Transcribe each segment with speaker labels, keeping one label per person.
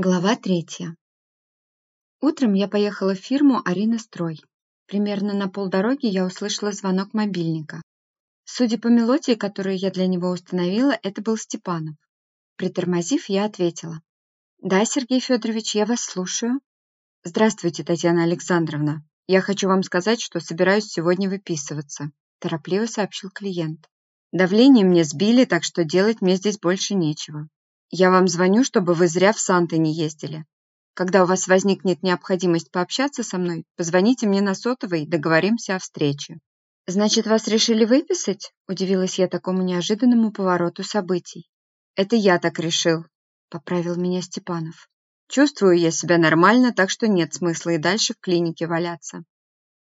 Speaker 1: Глава третья. Утром я поехала в фирму «Арина Строй». Примерно на полдороги я услышала звонок мобильника. Судя по мелодии, которую я для него установила, это был Степанов. Притормозив, я ответила. «Да, Сергей Федорович, я вас слушаю». «Здравствуйте, Татьяна Александровна. Я хочу вам сказать, что собираюсь сегодня выписываться», торопливо сообщил клиент. «Давление мне сбили, так что делать мне здесь больше нечего. Я вам звоню, чтобы вы зря в Санты не ездили. Когда у вас возникнет необходимость пообщаться со мной, позвоните мне на сотовый, договоримся о встрече. Значит, вас решили выписать? Удивилась я такому неожиданному повороту событий. Это я так решил, поправил меня Степанов. Чувствую я себя нормально, так что нет смысла и дальше в клинике валяться.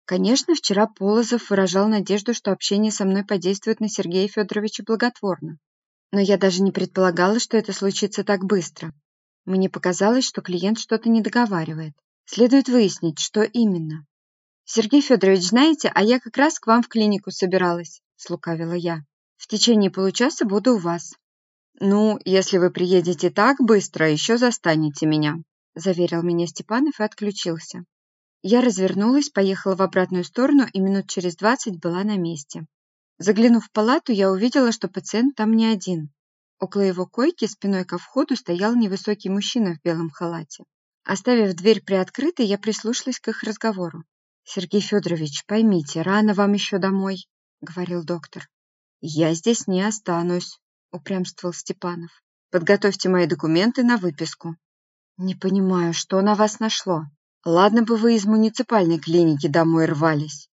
Speaker 1: Конечно, вчера Полозов выражал надежду, что общение со мной подействует на Сергея Федоровича благотворно. Но я даже не предполагала, что это случится так быстро. Мне показалось, что клиент что-то не договаривает. Следует выяснить, что именно. Сергей Федорович, знаете, а я как раз к вам в клинику собиралась, слукавила я. В течение получаса буду у вас. Ну, если вы приедете так быстро, еще застанете меня, заверил меня Степанов и отключился. Я развернулась, поехала в обратную сторону и минут через двадцать была на месте. Заглянув в палату, я увидела, что пациент там не один. Около его койки спиной ко входу стоял невысокий мужчина в белом халате. Оставив дверь приоткрытой, я прислушалась к их разговору. «Сергей Федорович, поймите, рано вам еще домой», — говорил доктор. «Я здесь не останусь», — упрямствовал Степанов. «Подготовьте мои документы на выписку». «Не понимаю, что на вас нашло? Ладно бы вы из муниципальной клиники домой рвались.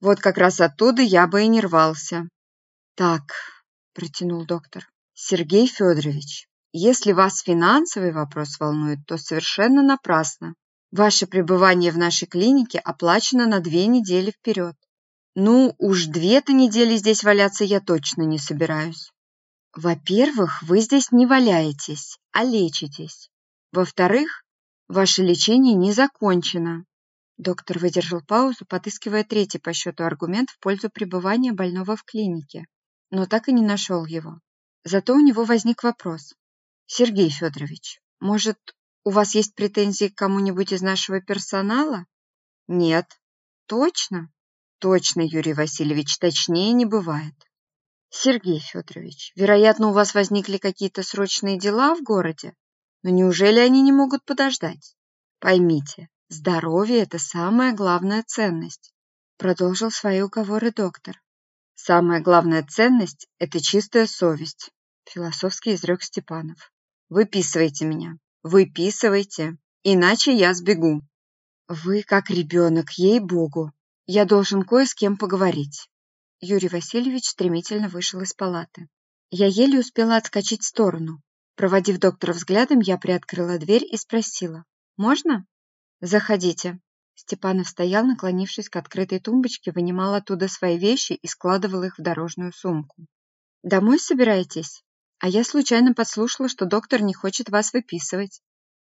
Speaker 1: Вот как раз оттуда я бы и не рвался. Так, протянул доктор. Сергей Федорович, если вас финансовый вопрос волнует, то совершенно напрасно. Ваше пребывание в нашей клинике оплачено на две недели вперед. Ну, уж две-то недели здесь валяться я точно не собираюсь. Во-первых, вы здесь не валяетесь, а лечитесь. Во-вторых, ваше лечение не закончено. Доктор выдержал паузу, подыскивая третий по счету аргумент в пользу пребывания больного в клинике, но так и не нашел его. Зато у него возник вопрос. «Сергей Федорович, может, у вас есть претензии к кому-нибудь из нашего персонала?» «Нет». «Точно?» «Точно, Юрий Васильевич, точнее не бывает». «Сергей Федорович, вероятно, у вас возникли какие-то срочные дела в городе? Но неужели они не могут подождать? Поймите, Здоровье – это самая главная ценность, продолжил свои уговоры доктор. Самая главная ценность – это чистая совесть, философски изрек Степанов. Выписывайте меня, выписывайте, иначе я сбегу. Вы как ребенок, ей-богу. Я должен кое с кем поговорить. Юрий Васильевич стремительно вышел из палаты. Я еле успела отскочить в сторону. Проводив доктора взглядом, я приоткрыла дверь и спросила. «Можно?» «Заходите». Степанов стоял, наклонившись к открытой тумбочке, вынимал оттуда свои вещи и складывал их в дорожную сумку. «Домой собираетесь? А я случайно подслушала, что доктор не хочет вас выписывать».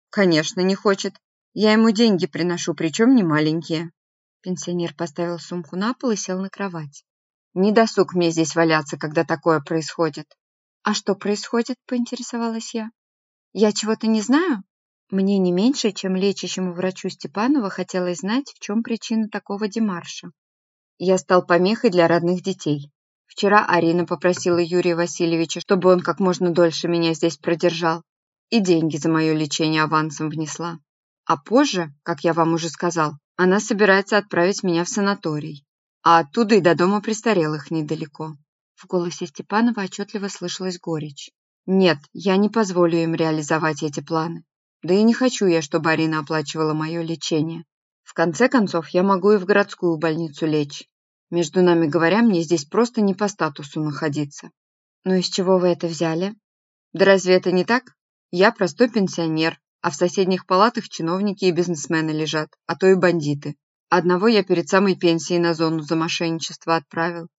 Speaker 1: «Конечно, не хочет. Я ему деньги приношу, причем не маленькие». Пенсионер поставил сумку на пол и сел на кровать. «Не досуг мне здесь валяться, когда такое происходит». «А что происходит?» – поинтересовалась я. «Я чего-то не знаю?» Мне не меньше, чем лечащему врачу Степанова хотелось знать, в чем причина такого демарша. Я стал помехой для родных детей. Вчера Арина попросила Юрия Васильевича, чтобы он как можно дольше меня здесь продержал, и деньги за мое лечение авансом внесла. А позже, как я вам уже сказал, она собирается отправить меня в санаторий, а оттуда и до дома престарелых недалеко. В голосе Степанова отчетливо слышалась горечь. Нет, я не позволю им реализовать эти планы. Да и не хочу я, чтобы Арина оплачивала мое лечение. В конце концов, я могу и в городскую больницу лечь. Между нами говоря, мне здесь просто не по статусу находиться. Ну из чего вы это взяли? Да разве это не так? Я простой пенсионер, а в соседних палатах чиновники и бизнесмены лежат, а то и бандиты. Одного я перед самой пенсией на зону за мошенничество отправил.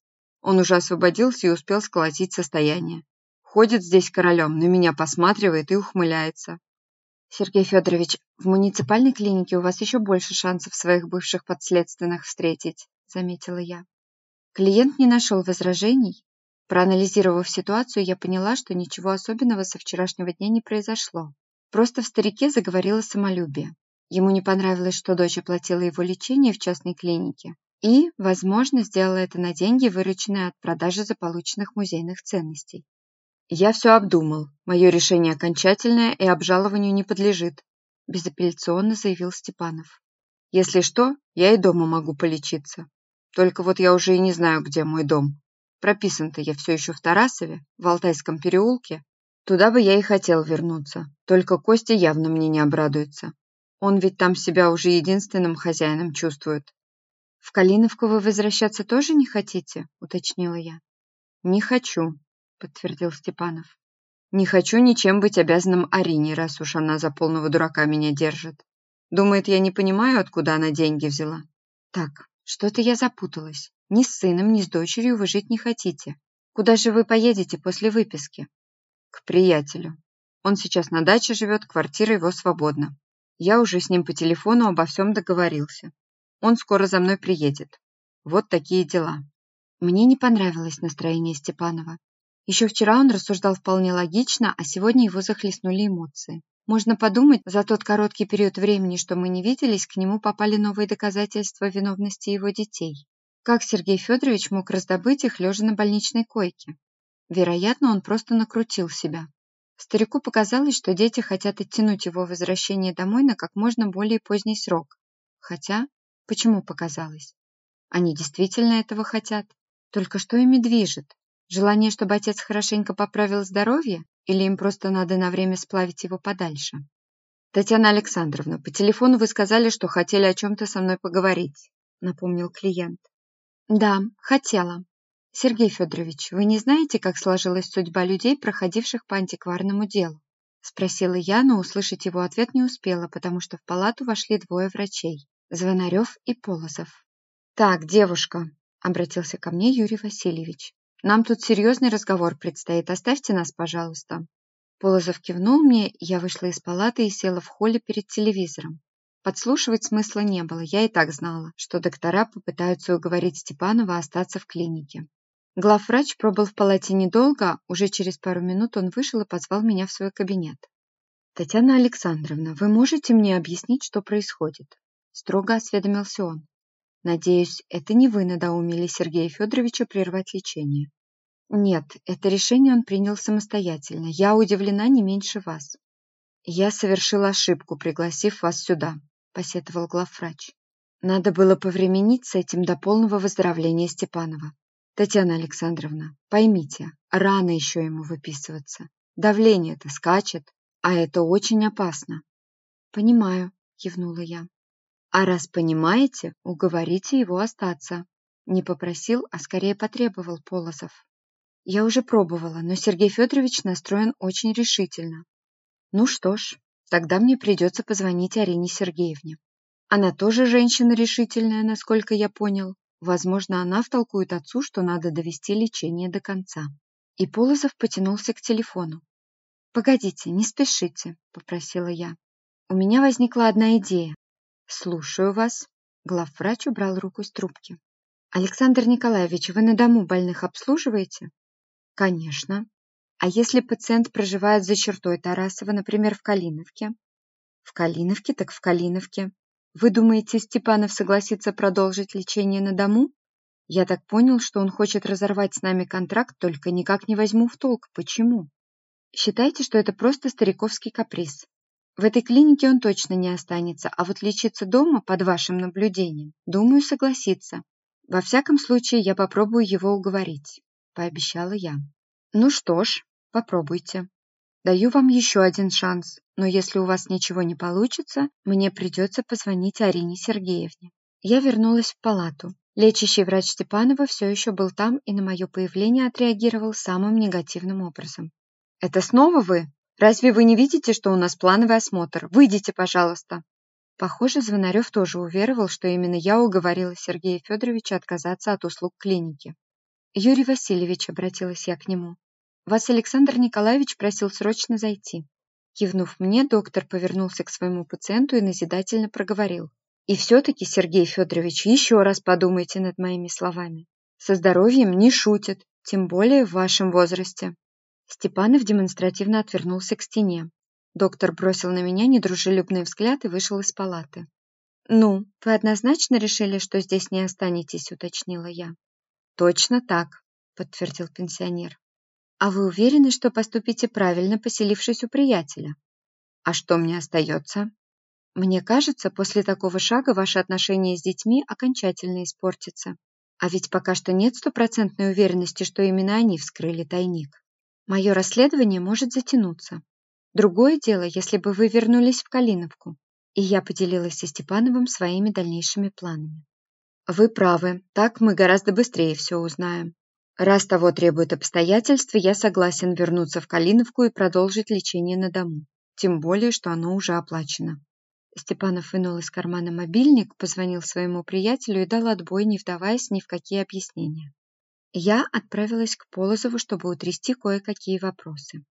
Speaker 1: Он уже освободился и успел сколотить состояние. Ходит здесь королем, на меня посматривает и ухмыляется. Сергей Федорович, в муниципальной клинике у вас еще больше шансов своих бывших подследственных встретить, заметила я. Клиент не нашел возражений. Проанализировав ситуацию, я поняла, что ничего особенного со вчерашнего дня не произошло. Просто в старике заговорило самолюбие. Ему не понравилось, что дочь оплатила его лечение в частной клинике и, возможно, сделала это на деньги, вырученные от продажи заполученных музейных ценностей. «Я все обдумал. Мое решение окончательное и обжалованию не подлежит», безапелляционно заявил Степанов. «Если что, я и дома могу полечиться. Только вот я уже и не знаю, где мой дом. Прописан-то я все еще в Тарасове, в Алтайском переулке. Туда бы я и хотел вернуться, только Костя явно мне не обрадуется. Он ведь там себя уже единственным хозяином чувствует. «В Калиновку вы возвращаться тоже не хотите?» – уточнила я. «Не хочу», – подтвердил Степанов. «Не хочу ничем быть обязанным Арине, раз уж она за полного дурака меня держит. Думает, я не понимаю, откуда она деньги взяла. Так, что-то я запуталась. Ни с сыном, ни с дочерью вы жить не хотите. Куда же вы поедете после выписки? К приятелю. Он сейчас на даче живет, квартира его свободна. Я уже с ним по телефону обо всем договорился. Он скоро за мной приедет. Вот такие дела. Мне не понравилось настроение Степанова. Еще вчера он рассуждал вполне логично, а сегодня его захлестнули эмоции. Можно подумать, за тот короткий период времени, что мы не виделись, к нему попали новые доказательства виновности его детей. Как Сергей Федорович мог раздобыть их, лежа на больничной койке? Вероятно, он просто накрутил себя. Старику показалось, что дети хотят оттянуть его возвращение домой на как можно более поздний срок. Хотя, почему показалось? Они действительно этого хотят. Только что ими движет? Желание, чтобы отец хорошенько поправил здоровье? Или им просто надо на время сплавить его подальше? «Татьяна Александровна, по телефону вы сказали, что хотели о чем-то со мной поговорить», напомнил клиент. Да, хотела. Сергей Федорович, вы не знаете, как сложилась судьба людей, проходивших по антикварному делу? Спросила я, но услышать его ответ не успела, потому что в палату вошли двое врачей – Звонарев и Полозов. «Так, девушка», – обратился ко мне Юрий Васильевич, – «нам тут серьезный разговор предстоит, оставьте нас, пожалуйста». Полозов кивнул мне, я вышла из палаты и села в холле перед телевизором. Подслушивать смысла не было, я и так знала, что доктора попытаются уговорить Степанова остаться в клинике. Главврач пробыл в палате недолго, уже через пару минут он вышел и позвал меня в свой кабинет. «Татьяна Александровна, вы можете мне объяснить, что происходит?» Строго осведомился он. «Надеюсь, это не вы надоумили Сергея Федоровича прервать лечение?» «Нет, это решение он принял самостоятельно. Я удивлена не меньше вас». «Я совершил ошибку, пригласив вас сюда», посетовал главврач. Надо было повременить с этим до полного выздоровления Степанова. Татьяна Александровна, поймите, рано еще ему выписываться. Давление-то скачет, а это очень опасно. Понимаю, кивнула я. А раз понимаете, уговорите его остаться. Не попросил, а скорее потребовал Полозов. Я уже пробовала, но Сергей Федорович настроен очень решительно. Ну что ж, Тогда мне придется позвонить Арине Сергеевне. Она тоже женщина решительная, насколько я понял. Возможно, она втолкует отцу, что надо довести лечение до конца. И Полозов потянулся к телефону. «Погодите, не спешите», — попросила я. «У меня возникла одна идея». «Слушаю вас». Главврач убрал руку с трубки. «Александр Николаевич, вы на дому больных обслуживаете?» «Конечно». А если пациент проживает за чертой Тарасова, например, в Калиновке? В Калиновке так в Калиновке. Вы думаете, Степанов согласится продолжить лечение на дому? Я так понял, что он хочет разорвать с нами контракт, только никак не возьму в толк. Почему? Считайте, что это просто стариковский каприз. В этой клинике он точно не останется, а вот лечиться дома под вашим наблюдением, думаю, согласится. Во всяком случае, я попробую его уговорить, пообещала я. Ну что ж, попробуйте. Даю вам еще один шанс, но если у вас ничего не получится, мне придется позвонить Арине Сергеевне. Я вернулась в палату. Лечащий врач Степанова все еще был там и на мое появление отреагировал самым негативным образом. «Это снова вы? Разве вы не видите, что у нас плановый осмотр? Выйдите, пожалуйста!» Похоже, Звонарев тоже уверовал, что именно я уговорила Сергея Федоровича отказаться от услуг клиники. «Юрий Васильевич», — обратилась я к нему, вас Александр Николаевич просил срочно зайти. Кивнув мне, доктор повернулся к своему пациенту и назидательно проговорил. И все-таки, Сергей Федорович, еще раз подумайте над моими словами. Со здоровьем не шутят, тем более в вашем возрасте. Степанов демонстративно отвернулся к стене. Доктор бросил на меня недружелюбный взгляд и вышел из палаты. «Ну, вы однозначно решили, что здесь не останетесь?» – уточнила я. «Точно так», – подтвердил пенсионер. «А вы уверены, что поступите правильно, поселившись у приятеля?» «А что мне остается?» «Мне кажется, после такого шага ваши отношения с детьми окончательно испортятся. А ведь пока что нет стопроцентной уверенности, что именно они вскрыли тайник. Мое расследование может затянуться. Другое дело, если бы вы вернулись в Калиновку, и я поделилась со Степановым своими дальнейшими планами. Вы правы, так мы гораздо быстрее все узнаем. Раз того требует обстоятельства, я согласен вернуться в Калиновку и продолжить лечение на дому. Тем более, что оно уже оплачено. Степанов вынул из кармана мобильник, позвонил своему приятелю и дал отбой, не вдаваясь ни в какие объяснения. Я отправилась к Полозову, чтобы утрясти кое-какие вопросы.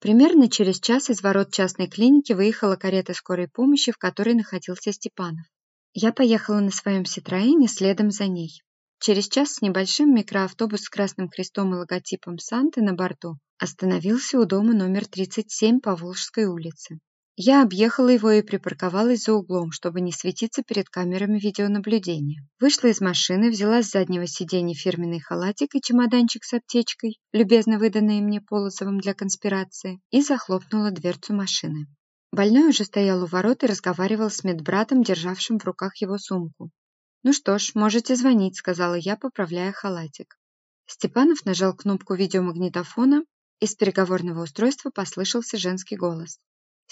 Speaker 1: Примерно через час из ворот частной клиники выехала карета скорой помощи, в которой находился Степанов. Я поехала на своем Ситроэне следом за ней. Через час с небольшим микроавтобус с красным крестом и логотипом Санты на борту остановился у дома номер 37 по Волжской улице. Я объехала его и припарковалась за углом, чтобы не светиться перед камерами видеонаблюдения. Вышла из машины, взяла с заднего сиденья фирменный халатик и чемоданчик с аптечкой, любезно выданные мне Полозовым для конспирации, и захлопнула дверцу машины. Больной уже стоял у ворот и разговаривал с медбратом, державшим в руках его сумку. «Ну что ж, можете звонить», — сказала я, поправляя халатик. Степанов нажал кнопку видеомагнитофона, из переговорного устройства послышался женский голос.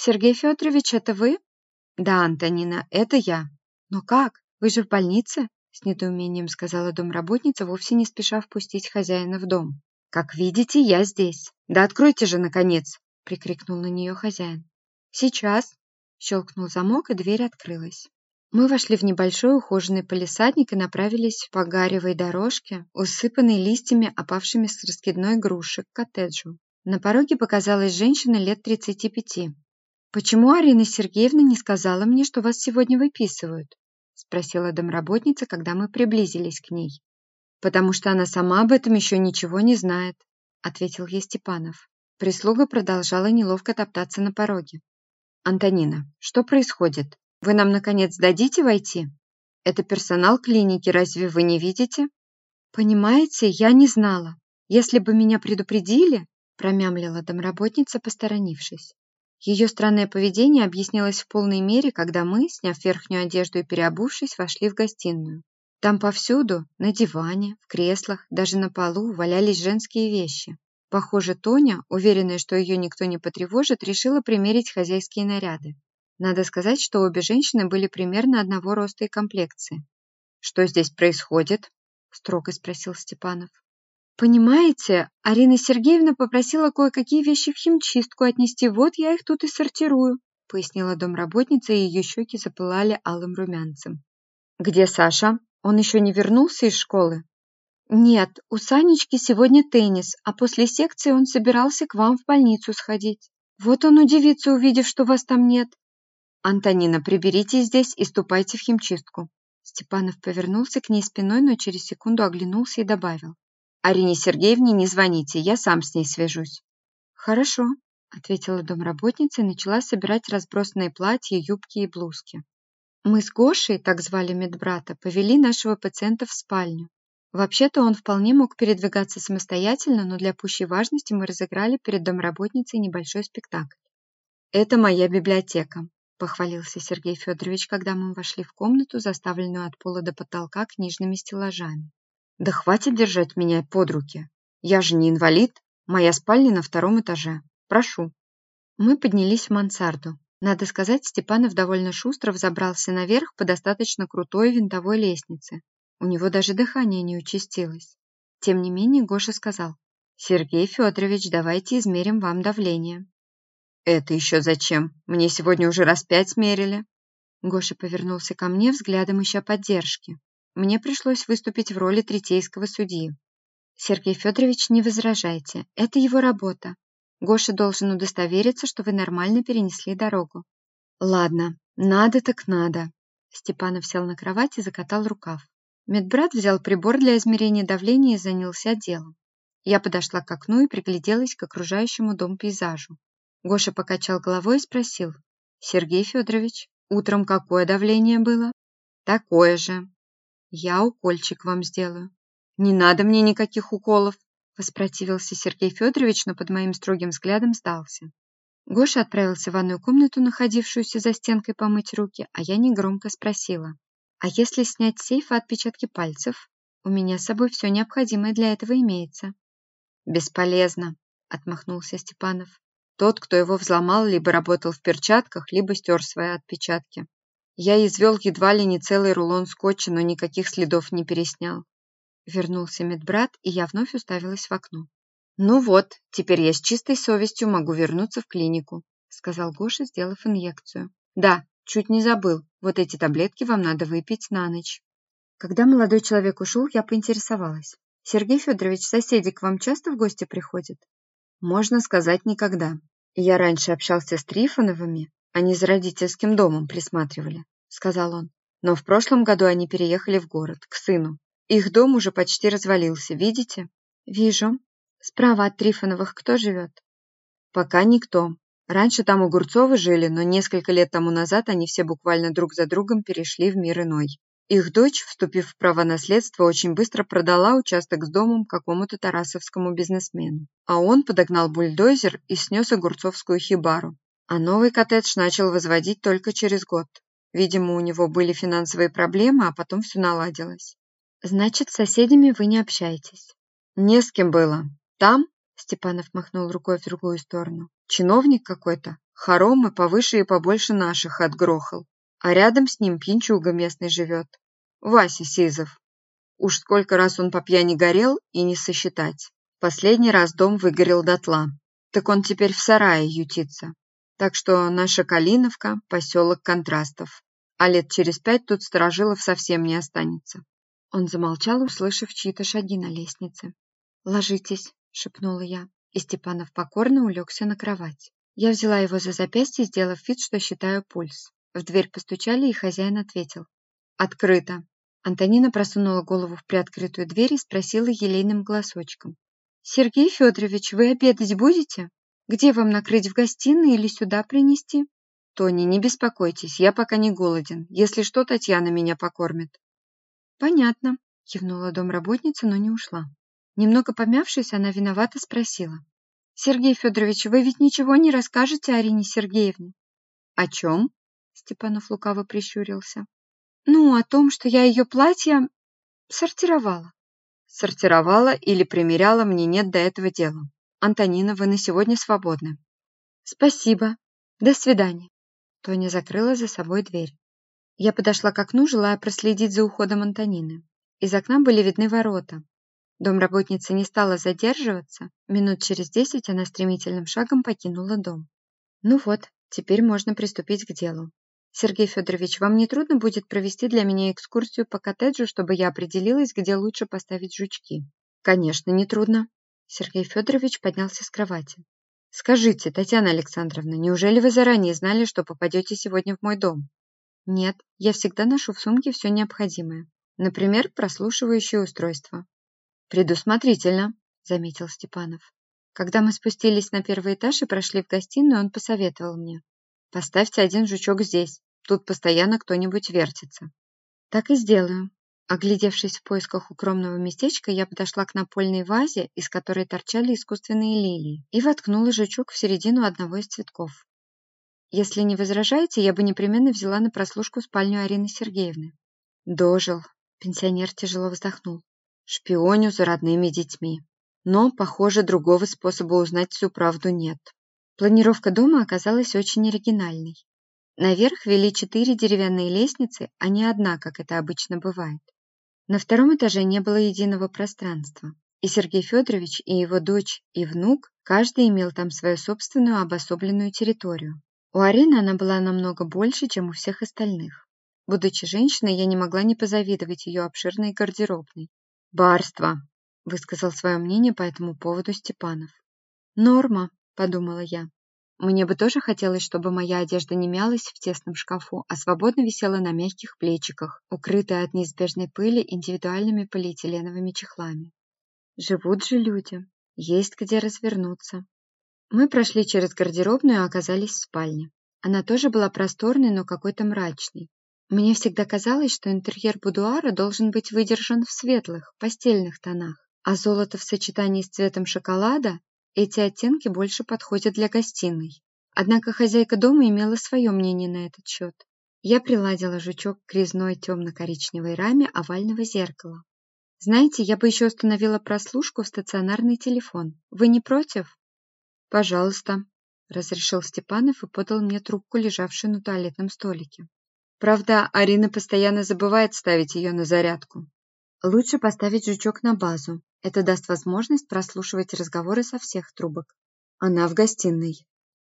Speaker 1: «Сергей Федорович, это вы?» «Да, Антонина, это я». «Но как? Вы же в больнице?» С недоумением сказала домработница, вовсе не спеша впустить хозяина в дом. «Как видите, я здесь. Да откройте же, наконец!» прикрикнул на нее хозяин. «Сейчас!» щелкнул замок, и дверь открылась. Мы вошли в небольшой ухоженный полисадник и направились по гаревой дорожке, усыпанной листьями, опавшими с раскидной груши, к коттеджу. На пороге показалась женщина лет 35. «Почему Арина Сергеевна не сказала мне, что вас сегодня выписывают?» спросила домработница, когда мы приблизились к ней. «Потому что она сама об этом еще ничего не знает», ответил ей Степанов. Прислуга продолжала неловко топтаться на пороге. «Антонина, что происходит? Вы нам, наконец, дадите войти? Это персонал клиники, разве вы не видите?» «Понимаете, я не знала. Если бы меня предупредили...» промямлила домработница, посторонившись. Ее странное поведение объяснилось в полной мере, когда мы, сняв верхнюю одежду и переобувшись, вошли в гостиную. Там повсюду, на диване, в креслах, даже на полу валялись женские вещи. Похоже, Тоня, уверенная, что ее никто не потревожит, решила примерить хозяйские наряды. Надо сказать, что обе женщины были примерно одного роста и комплекции. «Что здесь происходит?» – строго спросил Степанов. «Понимаете, Арина Сергеевна попросила кое-какие вещи в химчистку отнести, вот я их тут и сортирую», пояснила домработница, и ее щеки запылали алым румянцем. «Где Саша? Он еще не вернулся из школы?» «Нет, у Санечки сегодня теннис, а после секции он собирался к вам в больницу сходить. Вот он удивится, увидев, что вас там нет». «Антонина, приберите здесь и ступайте в химчистку». Степанов повернулся к ней спиной, но через секунду оглянулся и добавил. Арине Сергеевне не звоните, я сам с ней свяжусь. Хорошо, ответила домработница и начала собирать разбросанные платья, юбки и блузки. Мы с Гошей, так звали медбрата, повели нашего пациента в спальню. Вообще-то он вполне мог передвигаться самостоятельно, но для пущей важности мы разыграли перед домработницей небольшой спектакль. «Это моя библиотека», – похвалился Сергей Федорович, когда мы вошли в комнату, заставленную от пола до потолка книжными стеллажами. Да хватит держать меня под руки. Я же не инвалид. Моя спальня на втором этаже. Прошу. Мы поднялись в мансарду. Надо сказать, Степанов довольно шустро взобрался наверх по достаточно крутой винтовой лестнице. У него даже дыхание не участилось. Тем не менее, Гоша сказал, «Сергей Федорович, давайте измерим вам давление». «Это еще зачем? Мне сегодня уже раз пять мерили». Гоша повернулся ко мне взглядом ища поддержки. Мне пришлось выступить в роли третейского судьи. Сергей Федорович, не возражайте, это его работа. Гоша должен удостовериться, что вы нормально перенесли дорогу. Ладно, надо так надо. Степанов сел на кровать и закатал рукав. Медбрат взял прибор для измерения давления и занялся делом. Я подошла к окну и пригляделась к окружающему дом пейзажу. Гоша покачал головой и спросил. «Сергей Федорович, утром какое давление было?» «Такое же». «Я укольчик вам сделаю». «Не надо мне никаких уколов», воспротивился Сергей Федорович, но под моим строгим взглядом сдался. Гоша отправился в ванную комнату, находившуюся за стенкой, помыть руки, а я негромко спросила. «А если снять с сейфа отпечатки пальцев? У меня с собой все необходимое для этого имеется». «Бесполезно», — отмахнулся Степанов. Тот, кто его взломал, либо работал в перчатках, либо стер свои отпечатки. Я извел едва ли не целый рулон скотча, но никаких следов не переснял. Вернулся медбрат, и я вновь уставилась в окно. «Ну вот, теперь я с чистой совестью могу вернуться в клинику», сказал Гоша, сделав инъекцию. «Да, чуть не забыл. Вот эти таблетки вам надо выпить на ночь». Когда молодой человек ушел, я поинтересовалась. «Сергей Федорович, соседи к вам часто в гости приходят?» «Можно сказать, никогда. Я раньше общался с Трифоновыми, они за родительским домом присматривали», сказал он. «Но в прошлом году они переехали в город, к сыну. Их дом уже почти развалился, видите? Вижу. Справа от Трифоновых кто живет? Пока никто. Раньше там Огурцовы жили, но несколько лет тому назад они все буквально друг за другом перешли в мир иной. Их дочь, вступив в право наследства, очень быстро продала участок с домом какому-то тарасовскому бизнесмену. А он подогнал бульдозер и снес огурцовскую хибару. А новый коттедж начал возводить только через год. Видимо, у него были финансовые проблемы, а потом все наладилось. Значит, с соседями вы не общаетесь. Не с кем было. Там, Степанов махнул рукой в другую сторону, чиновник какой-то, хоромы повыше и побольше наших отгрохал. А рядом с ним пьянчуга местный живет. Вася Сизов. Уж сколько раз он по пьяни горел и не сосчитать. Последний раз дом выгорел дотла. Так он теперь в сарае ютится. Так что наша Калиновка – поселок контрастов. А лет через пять тут сторожилов совсем не останется. Он замолчал, услышав чьи-то шаги на лестнице. «Ложитесь», — шепнула я, и Степанов покорно улегся на кровать. Я взяла его за запястье, сделав вид, что считаю пульс. В дверь постучали, и хозяин ответил. «Открыто». Антонина просунула голову в приоткрытую дверь и спросила елейным голосочком. «Сергей Федорович, вы обедать будете? Где вам накрыть в гостиной или сюда принести?» «Тони, не беспокойтесь, я пока не голоден. Если что, Татьяна меня покормит». «Понятно», – кивнула домработница, но не ушла. Немного помявшись, она виновато спросила. «Сергей Федорович, вы ведь ничего не расскажете Арине Сергеевне?» «О чем?» – Степанов лукаво прищурился. «Ну, о том, что я ее платье сортировала». «Сортировала или примеряла, мне нет до этого дела. Антонина, вы на сегодня свободны». «Спасибо. До свидания». Тоня закрыла за собой дверь. Я подошла к окну, желая проследить за уходом Антонины. Из окна были видны ворота. Домработница не стала задерживаться. Минут через десять она стремительным шагом покинула дом. Ну вот, теперь можно приступить к делу. Сергей Федорович, вам не трудно будет провести для меня экскурсию по коттеджу, чтобы я определилась, где лучше поставить жучки? Конечно, не трудно. Сергей Федорович поднялся с кровати. Скажите, Татьяна Александровна, неужели вы заранее знали, что попадете сегодня в мой дом? Нет, я всегда ношу в сумке все необходимое. Например, прослушивающее устройство. Предусмотрительно, заметил Степанов. Когда мы спустились на первый этаж и прошли в гостиную, он посоветовал мне. Поставьте один жучок здесь, тут постоянно кто-нибудь вертится. Так и сделаю. Оглядевшись в поисках укромного местечка, я подошла к напольной вазе, из которой торчали искусственные лилии, и воткнула жучок в середину одного из цветков. Если не возражаете, я бы непременно взяла на прослушку спальню Арины Сергеевны. Дожил. Пенсионер тяжело вздохнул. Шпионю за родными детьми. Но, похоже, другого способа узнать всю правду нет. Планировка дома оказалась очень оригинальной. Наверх вели четыре деревянные лестницы, а не одна, как это обычно бывает. На втором этаже не было единого пространства. И Сергей Федорович, и его дочь, и внук, каждый имел там свою собственную обособленную территорию. У Арины она была намного больше, чем у всех остальных. Будучи женщиной, я не могла не позавидовать ее обширной гардеробной. «Барство!» – высказал свое мнение по этому поводу Степанов. «Норма», – подумала я. Мне бы тоже хотелось, чтобы моя одежда не мялась в тесном шкафу, а свободно висела на мягких плечиках, укрытая от неизбежной пыли индивидуальными полиэтиленовыми чехлами. Живут же люди, есть где развернуться. Мы прошли через гардеробную и оказались в спальне. Она тоже была просторной, но какой-то мрачной. Мне всегда казалось, что интерьер будуара должен быть выдержан в светлых, постельных тонах, а золото в сочетании с цветом шоколада эти оттенки больше подходят для гостиной. Однако хозяйка дома имела свое мнение на этот счет. Я приладила жучок к резной темно-коричневой раме овального зеркала. Знаете, я бы еще установила прослушку в стационарный телефон. Вы не против? «Пожалуйста», – разрешил Степанов и подал мне трубку, лежавшую на туалетном столике. Правда, Арина постоянно забывает ставить ее на зарядку. Лучше поставить жучок на базу. Это даст возможность прослушивать разговоры со всех трубок. Она в гостиной.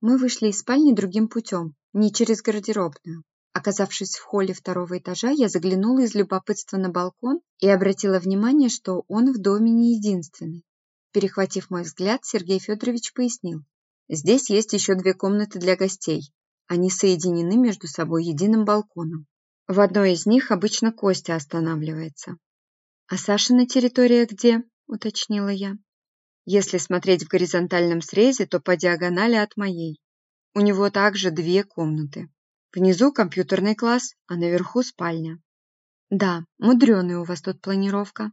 Speaker 1: Мы вышли из спальни другим путем, не через гардеробную. Оказавшись в холле второго этажа, я заглянула из любопытства на балкон и обратила внимание, что он в доме не единственный. Перехватив мой взгляд, Сергей Федорович пояснил. Здесь есть еще две комнаты для гостей. Они соединены между собой единым балконом. В одной из них обычно Костя останавливается. «А Сашина территория где?» – уточнила я. «Если смотреть в горизонтальном срезе, то по диагонали от моей. У него также две комнаты. Внизу компьютерный класс, а наверху спальня. Да, мудреная у вас тут планировка.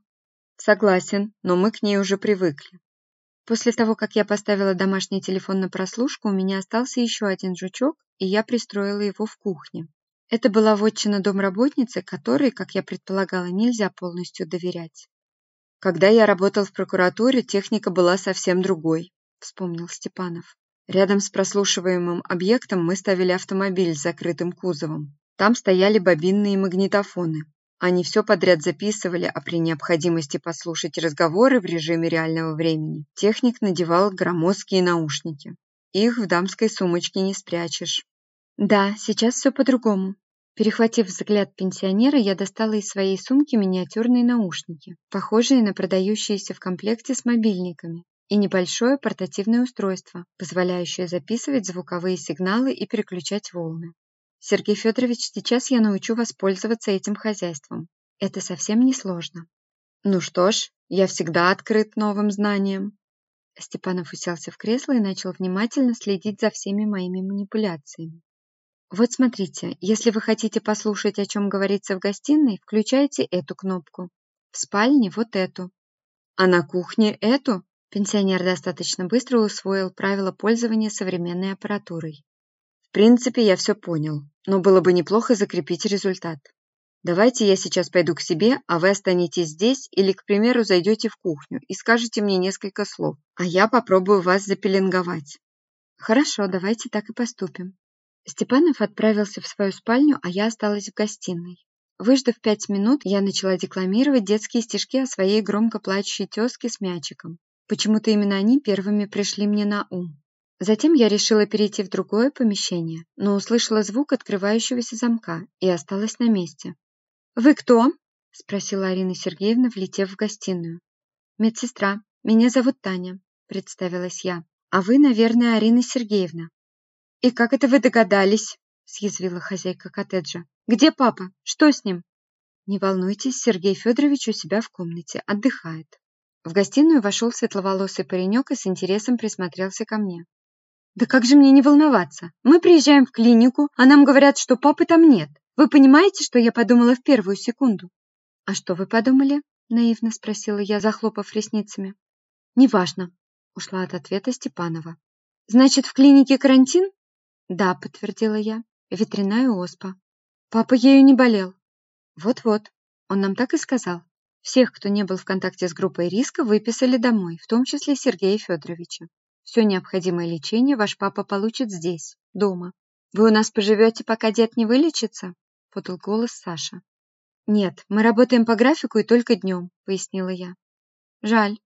Speaker 1: Согласен, но мы к ней уже привыкли. После того, как я поставила домашний телефон на прослушку, у меня остался еще один жучок, и я пристроила его в кухне. Это была вотчина домработницы, которой, как я предполагала, нельзя полностью доверять. Когда я работал в прокуратуре, техника была совсем другой, вспомнил Степанов. Рядом с прослушиваемым объектом мы ставили автомобиль с закрытым кузовом. Там стояли бобинные магнитофоны. Они все подряд записывали, а при необходимости послушать разговоры в режиме реального времени техник надевал громоздкие наушники. Их в дамской сумочке не спрячешь. Да, сейчас все по-другому. Перехватив взгляд пенсионера, я достала из своей сумки миниатюрные наушники, похожие на продающиеся в комплекте с мобильниками, и небольшое портативное устройство, позволяющее записывать звуковые сигналы и переключать волны. Сергей Федорович, сейчас я научу вас пользоваться этим хозяйством. Это совсем не сложно. Ну что ж, я всегда открыт новым знаниям. Степанов уселся в кресло и начал внимательно следить за всеми моими манипуляциями. Вот смотрите, если вы хотите послушать, о чем говорится в гостиной, включайте эту кнопку. В спальне вот эту. А на кухне эту? Пенсионер достаточно быстро усвоил правила пользования современной аппаратурой. В принципе, я все понял, но было бы неплохо закрепить результат. Давайте я сейчас пойду к себе, а вы останетесь здесь или, к примеру, зайдете в кухню и скажете мне несколько слов, а я попробую вас запеленговать. Хорошо, давайте так и поступим. Степанов отправился в свою спальню, а я осталась в гостиной. Выждав пять минут, я начала декламировать детские стишки о своей громко плачущей тезке с мячиком. Почему-то именно они первыми пришли мне на ум. Затем я решила перейти в другое помещение, но услышала звук открывающегося замка и осталась на месте. «Вы кто?» – спросила Арина Сергеевна, влетев в гостиную. «Медсестра. Меня зовут Таня», – представилась я. «А вы, наверное, Арина Сергеевна». «И как это вы догадались?» – съязвила хозяйка коттеджа. «Где папа? Что с ним?» «Не волнуйтесь, Сергей Федорович у себя в комнате, отдыхает». В гостиную вошел светловолосый паренек и с интересом присмотрелся ко мне. Да как же мне не волноваться? Мы приезжаем в клинику, а нам говорят, что папы там нет. Вы понимаете, что я подумала в первую секунду? А что вы подумали? Наивно спросила я, захлопав ресницами. Неважно, ушла от ответа Степанова. Значит, в клинике карантин? Да, подтвердила я. Ветряная оспа. Папа ею не болел. Вот-вот, он нам так и сказал. Всех, кто не был в контакте с группой риска, выписали домой, в том числе Сергея Федоровича. Все необходимое лечение ваш папа получит здесь, дома. Вы у нас поживете, пока дед не вылечится?» – подал голос Саша. «Нет, мы работаем по графику и только днем», – пояснила я. «Жаль».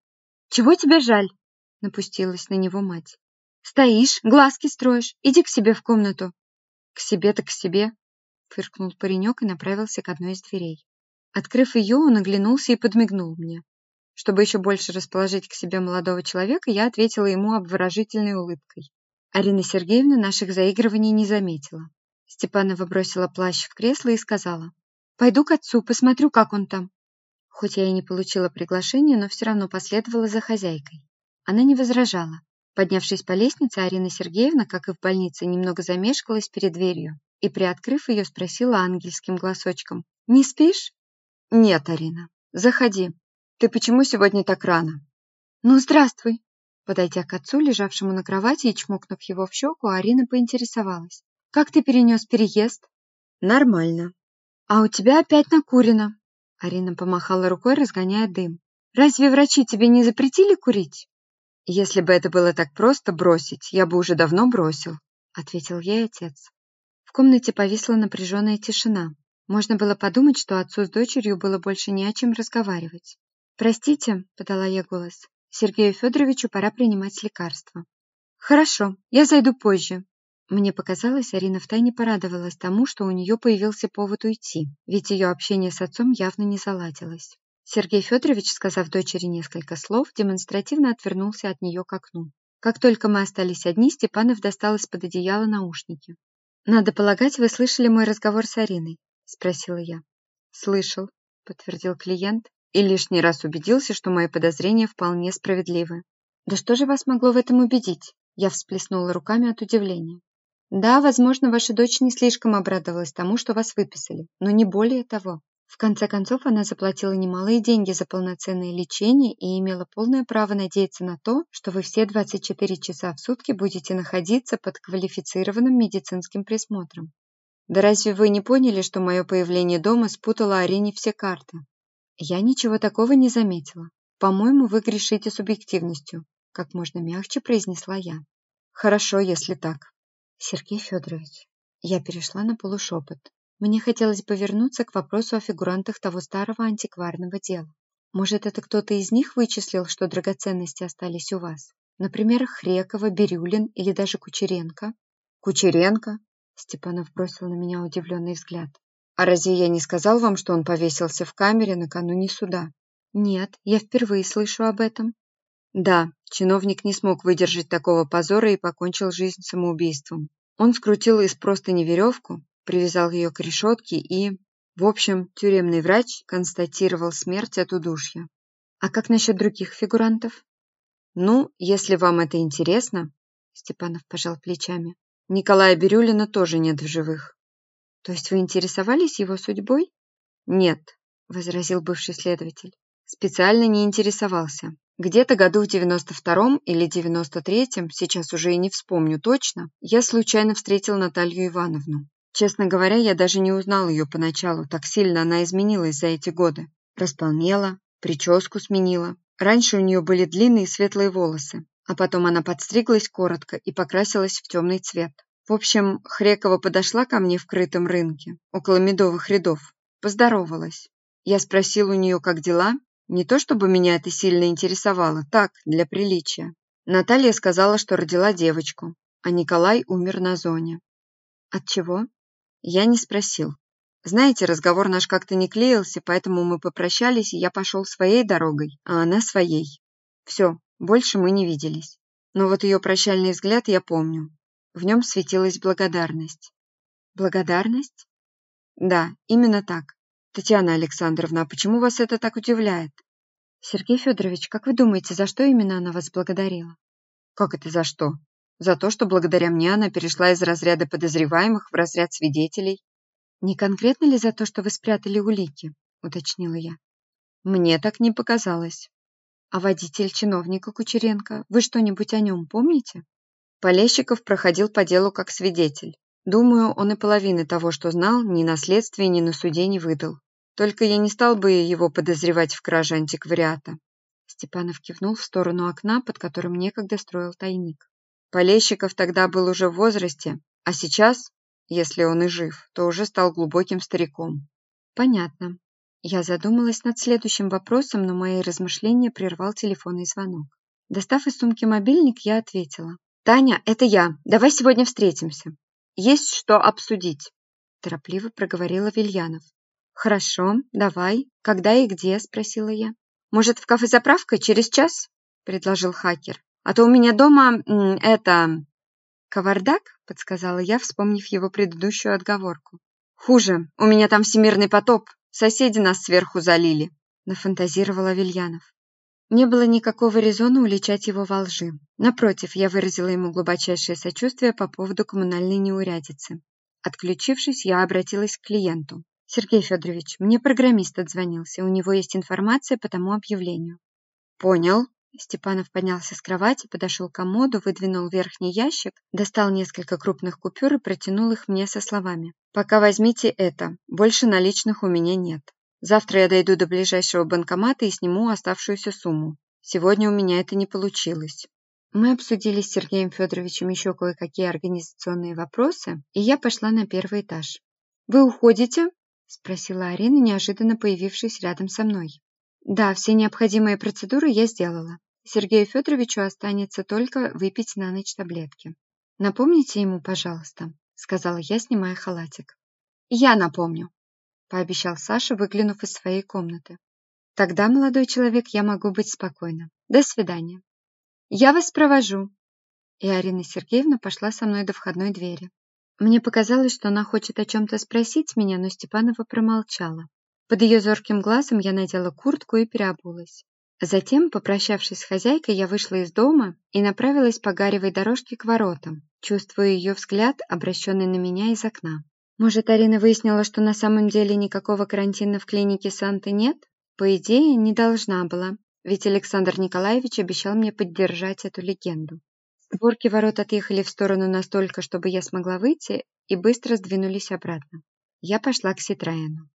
Speaker 1: «Чего тебе жаль?» – напустилась на него мать. «Стоишь, глазки строишь, иди к себе в комнату». «К себе так к себе», – фыркнул паренек и направился к одной из дверей. Открыв ее, он оглянулся и подмигнул мне. Чтобы еще больше расположить к себе молодого человека, я ответила ему обворожительной улыбкой. Арина Сергеевна наших заигрываний не заметила. Степанова бросила плащ в кресло и сказала, «Пойду к отцу, посмотрю, как он там». Хоть я и не получила приглашения, но все равно последовала за хозяйкой. Она не возражала. Поднявшись по лестнице, Арина Сергеевна, как и в больнице, немного замешкалась перед дверью и, приоткрыв ее, спросила ангельским голосочком. «Не спишь?» «Нет, Арина. Заходи. Ты почему сегодня так рано?» «Ну, здравствуй!» Подойдя к отцу, лежавшему на кровати и чмокнув его в щеку, Арина поинтересовалась. «Как ты перенес переезд?» «Нормально». «А у тебя опять накурено!» Арина помахала рукой, разгоняя дым. «Разве врачи тебе не запретили курить?» «Если бы это было так просто бросить, я бы уже давно бросил», — ответил ей отец. В комнате повисла напряженная тишина. Можно было подумать, что отцу с дочерью было больше не о чем разговаривать. «Простите», — подала я голос, — «Сергею Федоровичу пора принимать лекарства». «Хорошо, я зайду позже». Мне показалось, Арина втайне порадовалась тому, что у нее появился повод уйти, ведь ее общение с отцом явно не заладилось. Сергей Федорович, сказав дочери несколько слов, демонстративно отвернулся от нее к окну. Как только мы остались одни, Степанов достал из-под одеяла наушники. «Надо полагать, вы слышали мой разговор с Ариной?» – спросила я. «Слышал», – подтвердил клиент и лишний раз убедился, что мои подозрения вполне справедливы. «Да что же вас могло в этом убедить?» Я всплеснула руками от удивления. «Да, возможно, ваша дочь не слишком обрадовалась тому, что вас выписали, но не более того. В конце концов, она заплатила немалые деньги за полноценное лечение и имела полное право надеяться на то, что вы все 24 часа в сутки будете находиться под квалифицированным медицинским присмотром. Да разве вы не поняли, что мое появление дома спутало Арине все карты? Я ничего такого не заметила. По-моему, вы грешите субъективностью, как можно мягче произнесла я. Хорошо, если так. Сергей Федорович, я перешла на полушепот. Мне хотелось повернуться к вопросу о фигурантах того старого антикварного дела. Может, это кто-то из них вычислил, что драгоценности остались у вас? Например, Хрекова, Бирюлин или даже Кучеренко? Кучеренко? Степанов бросил на меня удивленный взгляд. А разве я не сказал вам, что он повесился в камере накануне суда? Нет, я впервые слышу об этом. Да, чиновник не смог выдержать такого позора и покончил жизнь самоубийством. Он скрутил из простыни веревку, привязал ее к решетке и... В общем, тюремный врач констатировал смерть от удушья. А как насчет других фигурантов? Ну, если вам это интересно, Степанов пожал плечами. Николая Бирюлина тоже нет в живых. То есть вы интересовались его судьбой? Нет, возразил бывший следователь. Специально не интересовался. Где-то году в 92-м или 93-м, сейчас уже и не вспомню точно, я случайно встретил Наталью Ивановну. Честно говоря, я даже не узнал ее поначалу, так сильно она изменилась за эти годы. Располнела, прическу сменила. Раньше у нее были длинные светлые волосы, а потом она подстриглась коротко и покрасилась в темный цвет. В общем, Хрекова подошла ко мне в крытом рынке, около медовых рядов, поздоровалась. Я спросил у нее, как дела. Не то чтобы меня это сильно интересовало, так, для приличия. Наталья сказала, что родила девочку, а Николай умер на зоне. От чего? Я не спросил. Знаете, разговор наш как-то не клеился, поэтому мы попрощались, и я пошел своей дорогой, а она своей. Все, больше мы не виделись. Но вот ее прощальный взгляд я помню. В нем светилась благодарность. Благодарность? Да, именно так. Татьяна Александровна, а почему вас это так удивляет? Сергей Федорович, как вы думаете, за что именно она вас благодарила? Как это за что? За то, что благодаря мне она перешла из разряда подозреваемых в разряд свидетелей. Не конкретно ли за то, что вы спрятали улики? Уточнила я. Мне так не показалось. А водитель чиновника Кучеренко, вы что-нибудь о нем помните? Полещиков проходил по делу как свидетель. Думаю, он и половины того, что знал, ни на следствии, ни на суде не выдал. Только я не стал бы его подозревать в краже антиквариата. Степанов кивнул в сторону окна, под которым некогда строил тайник. Полещиков тогда был уже в возрасте, а сейчас, если он и жив, то уже стал глубоким стариком. Понятно. Я задумалась над следующим вопросом, но мои размышления прервал телефонный звонок. Достав из сумки мобильник, я ответила. «Таня, это я. Давай сегодня встретимся. Есть что обсудить», – торопливо проговорила Вильянов. «Хорошо, давай. Когда и где?» – спросила я. «Может, в кафе-заправка через час?» – предложил хакер. А то у меня дома это... Кавардак, подсказала я, вспомнив его предыдущую отговорку. Хуже, у меня там всемирный потоп. Соседи нас сверху залили, нафантазировала Вильянов. Не было никакого резона уличать его во лжи. Напротив, я выразила ему глубочайшее сочувствие по поводу коммунальной неурядицы. Отключившись, я обратилась к клиенту. «Сергей Федорович, мне программист отзвонился. У него есть информация по тому объявлению». «Понял». Степанов поднялся с кровати, подошел к комоду, выдвинул верхний ящик, достал несколько крупных купюр и протянул их мне со словами. «Пока возьмите это. Больше наличных у меня нет. Завтра я дойду до ближайшего банкомата и сниму оставшуюся сумму. Сегодня у меня это не получилось. Мы обсудили с Сергеем Федоровичем еще кое-какие организационные вопросы, и я пошла на первый этаж. «Вы уходите?» – спросила Арина, неожиданно появившись рядом со мной. «Да, все необходимые процедуры я сделала. Сергею Федоровичу останется только выпить на ночь таблетки. Напомните ему, пожалуйста», – сказала я, снимая халатик. «Я напомню», пообещал Саша, выглянув из своей комнаты. Тогда, молодой человек, я могу быть спокойна. До свидания. Я вас провожу. И Арина Сергеевна пошла со мной до входной двери. Мне показалось, что она хочет о чем-то спросить меня, но Степанова промолчала. Под ее зорким глазом я надела куртку и переобулась. Затем, попрощавшись с хозяйкой, я вышла из дома и направилась по гаревой дорожке к воротам, чувствуя ее взгляд, обращенный на меня из окна. Может, Арина выяснила, что на самом деле никакого карантина в клинике Санты нет? По идее, не должна была, ведь Александр Николаевич обещал мне поддержать эту легенду. Створки ворот отъехали в сторону настолько, чтобы я смогла выйти, и быстро сдвинулись обратно. Я пошла к Ситроену.